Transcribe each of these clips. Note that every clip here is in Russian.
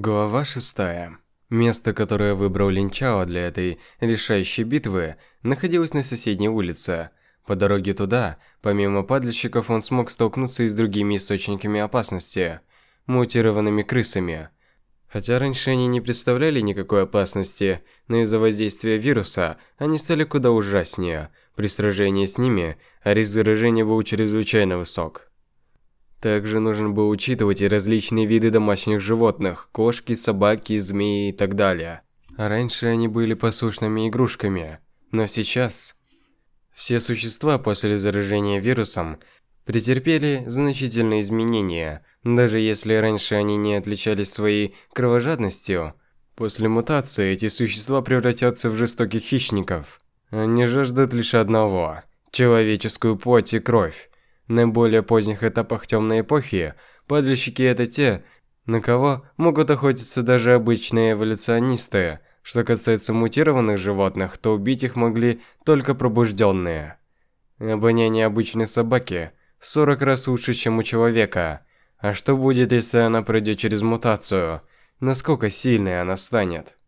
Глава 6. Место, которое выбрал Линчао для этой решающей битвы, находилось на соседней улице. По дороге туда, помимо падальщиков, он смог столкнуться и с другими источниками опасности – мутированными крысами. Хотя раньше они не представляли никакой опасности, но из-за воздействия вируса они стали куда ужаснее. При сражении с ними риск заражения был чрезвычайно высок. Также нужно было учитывать и различные виды домашних животных – кошки, собаки, змеи и так далее. раньше они были послушными игрушками, но сейчас все существа после заражения вирусом претерпели значительные изменения. Даже если раньше они не отличались своей кровожадностью, после мутации эти существа превратятся в жестоких хищников. Они жаждут лишь одного – человеческую плоть и кровь. На более поздних этапах темной эпохи падальщики это те, на кого могут охотиться даже обычные эволюционисты. Что касается мутированных животных, то убить их могли только пробужденные. Обоняние обычной собаки в 40 раз лучше, чем у человека. А что будет, если она пройдет через мутацию? Насколько сильной она станет?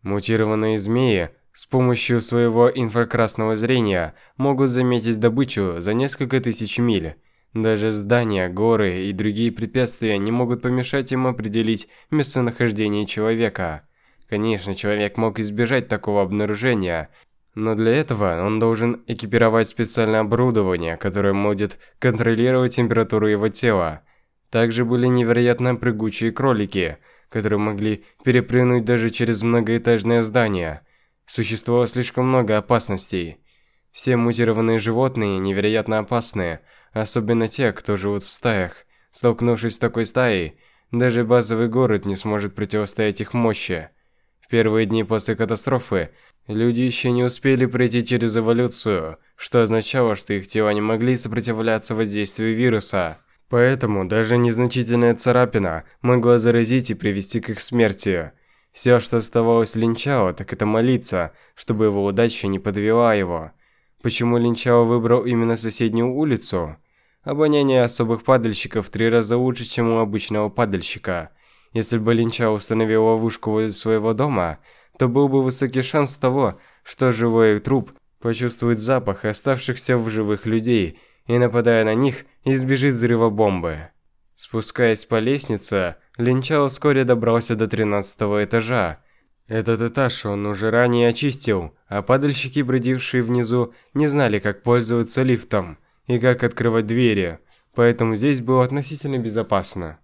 Мутированные змеи с помощью своего инфракрасного зрения могут заметить добычу за несколько тысяч миль. Даже здания, горы и другие препятствия не могут помешать им определить местонахождение человека. Конечно, человек мог избежать такого обнаружения, но для этого он должен экипировать специальное оборудование, которое может контролировать температуру его тела. Также были невероятно прыгучие кролики, которые могли перепрыгнуть даже через многоэтажное здание – Существовало слишком много опасностей. Все мутированные животные невероятно опасные, особенно те, кто живут в стаях. Столкнувшись с такой стаей, даже базовый город не сможет противостоять их мощи. В первые дни после катастрофы люди еще не успели пройти через эволюцию, что означало, что их тела не могли сопротивляться воздействию вируса. Поэтому даже незначительная царапина могла заразить и привести к их смерти. Все, что оставалось Линчао, так это молиться, чтобы его удача не подвела его. Почему Линчао выбрал именно соседнюю улицу? Обоняние особых падальщиков в три раза лучше, чем у обычного падальщика. Если бы Линчао установил ловушку возле своего дома, то был бы высокий шанс того, что живой труп почувствует запах оставшихся в живых людей и, нападая на них, избежит взрыва бомбы. Спускаясь по лестнице, Линчао вскоре добрался до 13 этажа. Этот этаж он уже ранее очистил, а падальщики, бродившие внизу, не знали, как пользоваться лифтом и как открывать двери, поэтому здесь было относительно безопасно.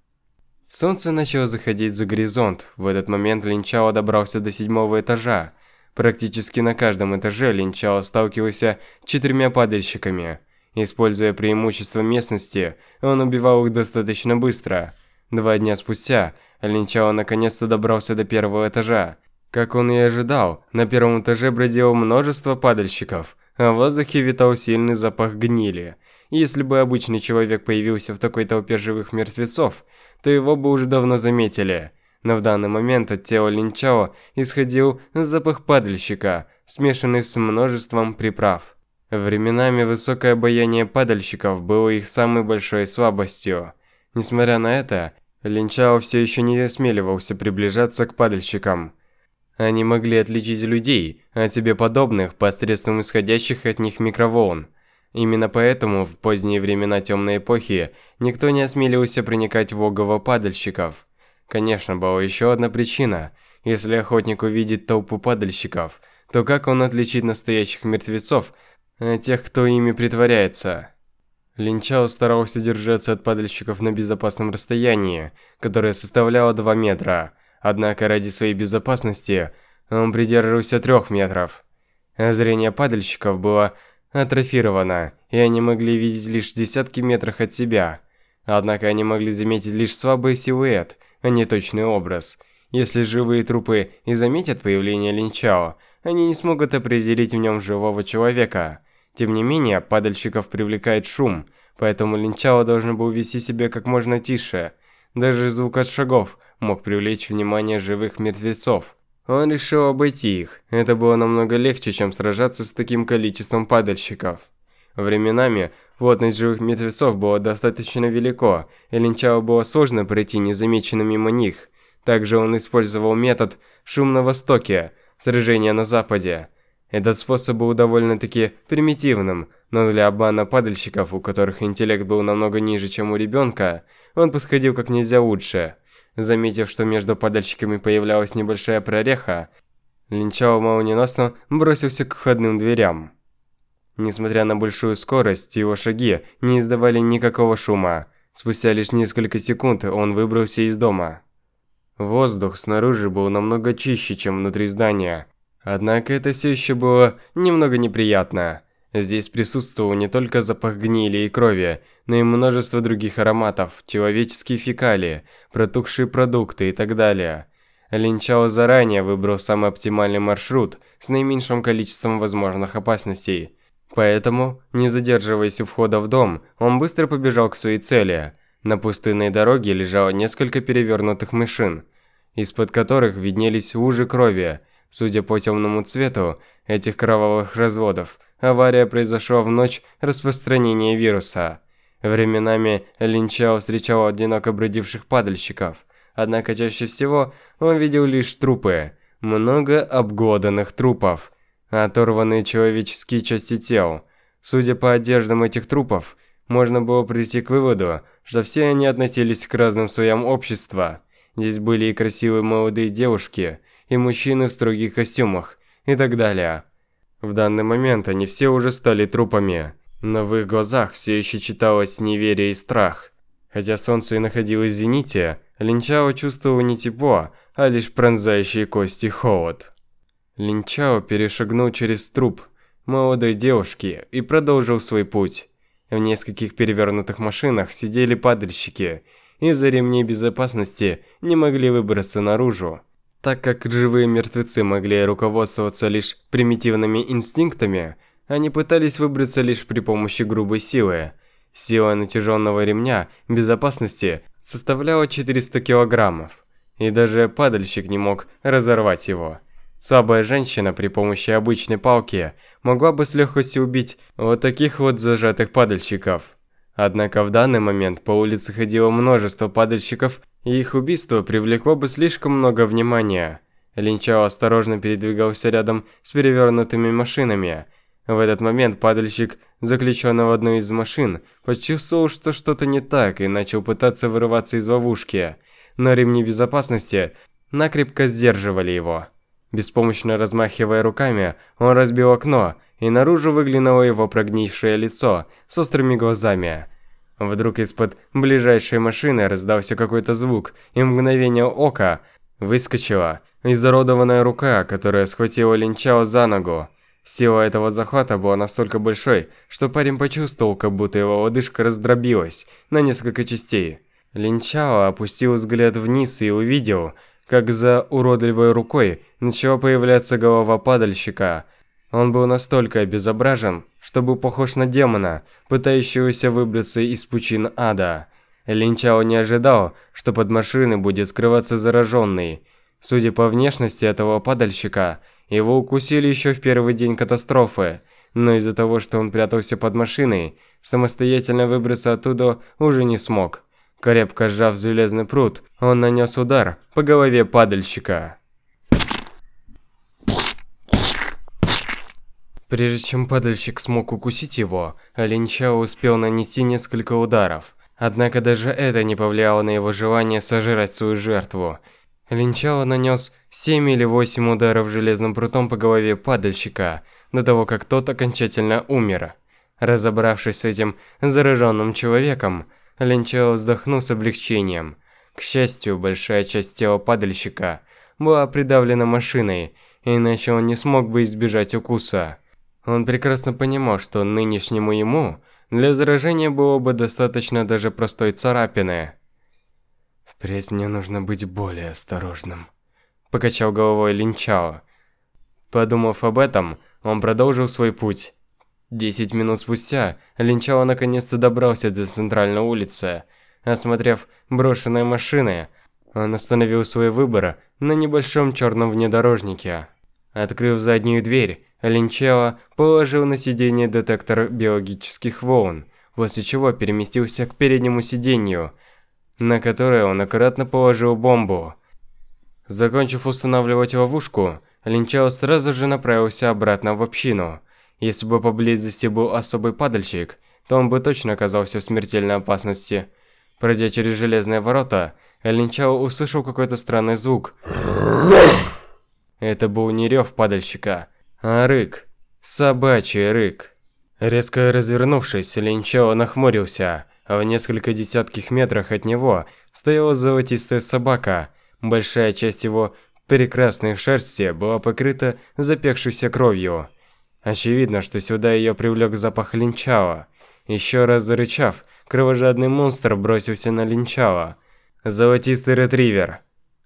Солнце начало заходить за горизонт. В этот момент Линчао добрался до седьмого этажа. Практически на каждом этаже Линчао сталкивался с четырьмя падальщиками. Используя преимущество местности, он убивал их достаточно быстро – Два дня спустя Линчао наконец-то добрался до первого этажа. Как он и ожидал, на первом этаже бродило множество падальщиков, а в воздухе витал сильный запах гнили. Если бы обычный человек появился в такой толпе живых мертвецов, то его бы уже давно заметили. Но в данный момент от тела Линчао исходил запах падальщика, смешанный с множеством приправ. Временами высокое обаяние падальщиков было их самой большой слабостью. Несмотря на это, Линчао все еще не осмеливался приближаться к падальщикам. Они могли отличить людей от себе подобных посредством исходящих от них микроволн. Именно поэтому в поздние времена темной эпохи никто не осмеливался проникать в логово падальщиков. Конечно, была еще одна причина. Если охотник увидит толпу падальщиков, то как он отличит настоящих мертвецов от тех, кто ими притворяется? Линчао старался держаться от падальщиков на безопасном расстоянии, которое составляло 2 метра. Однако ради своей безопасности он придерживался 3 метров. Зрение падальщиков было атрофировано, и они могли видеть лишь десятки метрах от себя. Однако они могли заметить лишь слабый силуэт, а не точный образ. Если живые трупы и заметят появление Линчао, они не смогут определить в нем живого человека – тем не менее, падальщиков привлекает шум, поэтому Линчао должен был вести себя как можно тише. Даже звук от шагов мог привлечь внимание живых мертвецов. Он решил обойти их. Это было намного легче, чем сражаться с таким количеством падальщиков. Временами плотность живых мертвецов была достаточно велико, и Линчао было сложно пройти незамеченным мимо них. Также он использовал метод «шум на востоке», «сражение на западе». Этот способ был довольно-таки примитивным, но для обмана падальщиков, у которых интеллект был намного ниже, чем у ребенка, он подходил как нельзя лучше. Заметив, что между падальщиками появлялась небольшая прореха, Линчао молниеносно бросился к входным дверям. Несмотря на большую скорость, его шаги не издавали никакого шума. Спустя лишь несколько секунд он выбрался из дома. Воздух снаружи был намного чище, чем внутри здания. Однако это все еще было немного неприятно. Здесь присутствовал не только запах гнили и крови, но и множество других ароматов, человеческие фекалии, протухшие продукты и так далее. Линчао заранее выбрал самый оптимальный маршрут с наименьшим количеством возможных опасностей. Поэтому, не задерживаясь у входа в дом, он быстро побежал к своей цели. На пустынной дороге лежало несколько перевернутых машин, из-под которых виднелись лужи крови. Судя по темному цвету этих кровавых разводов, авария произошла в ночь распространения вируса. Временами Линчао встречал одиноко бродивших падальщиков, однако чаще всего он видел лишь трупы, много обглоданных трупов – оторванные человеческие части тел. Судя по одеждам этих трупов, можно было прийти к выводу, что все они относились к разным слоям общества. Здесь были и красивые молодые девушки, и мужчины в строгих костюмах, и так далее. В данный момент они все уже стали трупами, но в их глазах все еще читалось неверие и страх. Хотя солнце и находилось в зените, Линчао чувствовал не тепло, а лишь пронзающие кости холод. Линчао перешагнул через труп молодой девушки и продолжил свой путь. В нескольких перевернутых машинах сидели падальщики, из-за ремней безопасности не могли выбраться наружу. Так как живые мертвецы могли руководствоваться лишь примитивными инстинктами, они пытались выбраться лишь при помощи грубой силы. Сила натяженного ремня безопасности составляла 400 килограммов, и даже падальщик не мог разорвать его. Слабая женщина при помощи обычной палки могла бы с легкостью убить вот таких вот зажатых падальщиков. Однако в данный момент по улице ходило множество падальщиков, и их убийство привлекло бы слишком много внимания. Линчао осторожно передвигался рядом с перевернутыми машинами. В этот момент падальщик, заключенный в одной из машин, почувствовал, что что-то не так и начал пытаться вырываться из ловушки. Но ремни безопасности накрепко сдерживали его. Беспомощно размахивая руками, он разбил окно, и наружу выглянуло его прогнившее лицо с острыми глазами. Вдруг из-под ближайшей машины раздался какой-то звук, и мгновение ока выскочила изуродованная рука, которая схватила Линчао за ногу. Сила этого захвата была настолько большой, что парень почувствовал, как будто его лодыжка раздробилась на несколько частей. Линчао опустил взгляд вниз и увидел, как за уродливой рукой начала появляться голова падальщика. Он был настолько обезображен, что был похож на демона, пытающегося выбраться из пучин ада. Линчао не ожидал, что под машиной будет скрываться зараженный. Судя по внешности этого падальщика, его укусили еще в первый день катастрофы, но из-за того, что он прятался под машиной, самостоятельно выбраться оттуда уже не смог. Крепко сжав железный пруд, он нанес удар по голове падальщика. Прежде чем падальщик смог укусить его, Линчао успел нанести несколько ударов. Однако даже это не повлияло на его желание сожрать свою жертву. Линчао нанес 7 или 8 ударов железным прутом по голове падальщика, до того как тот окончательно умер. Разобравшись с этим зараженным человеком, Линчао вздохнул с облегчением. К счастью, большая часть тела падальщика была придавлена машиной, иначе он не смог бы избежать укуса. Он прекрасно понимал, что нынешнему ему для заражения было бы достаточно даже простой царапины. «Впредь мне нужно быть более осторожным», – покачал головой Линчао. Подумав об этом, он продолжил свой путь. Десять минут спустя Линчао наконец-то добрался до центральной улицы. Осмотрев брошенные машины, он остановил свой выбор на небольшом черном внедорожнике. Открыв заднюю дверь, Линчао положил на сиденье детектор биологических волн, после чего переместился к переднему сиденью, на которое он аккуратно положил бомбу. Закончив устанавливать ловушку, Линчао сразу же направился обратно в общину. Если бы поблизости был особый падальщик, то он бы точно оказался в смертельной опасности. Пройдя через железные ворота, Линчао услышал какой-то странный звук. Это был не рев падальщика, а рык. Собачий рык. Резко развернувшись, Линчао нахмурился, а в несколько десятких метрах от него стояла золотистая собака. Большая часть его прекрасной шерсти была покрыта запекшейся кровью. Очевидно, что сюда ее привлек запах Линчао. Еще раз зарычав, кровожадный монстр бросился на Линчао. Золотистый ретривер.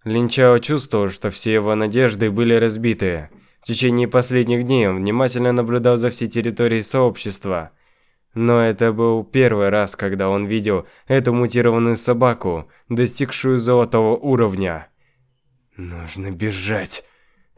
Линчао чувствовал, что все его надежды были разбиты. В течение последних дней он внимательно наблюдал за всей территорией сообщества. Но это был первый раз, когда он видел эту мутированную собаку, достигшую золотого уровня. Нужно бежать.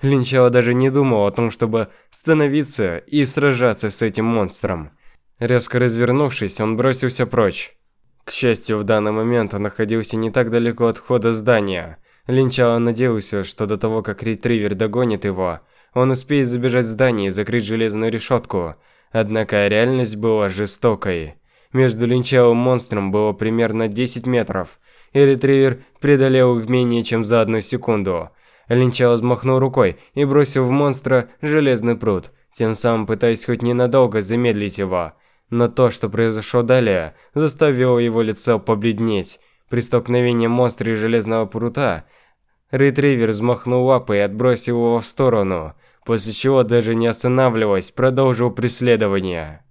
Линчао даже не думал о том, чтобы становиться и сражаться с этим монстром. Резко развернувшись, он бросился прочь. К счастью, в данный момент он находился не так далеко от входа здания. Линчао надеялся, что до того, как ретривер догонит его, он успеет забежать в здание и закрыть железную решетку. Однако реальность была жестокой. Между Линчао и монстром было примерно 10 метров, и ретривер преодолел их менее чем за одну секунду. Линчао взмахнул рукой и бросил в монстра железный пруд, тем самым пытаясь хоть ненадолго замедлить его. Но то, что произошло далее, заставило его лицо побледнеть. При столкновении монстра и железного прута, ретривер взмахнул лапой и отбросил его в сторону, после чего, даже не останавливаясь, продолжил преследование.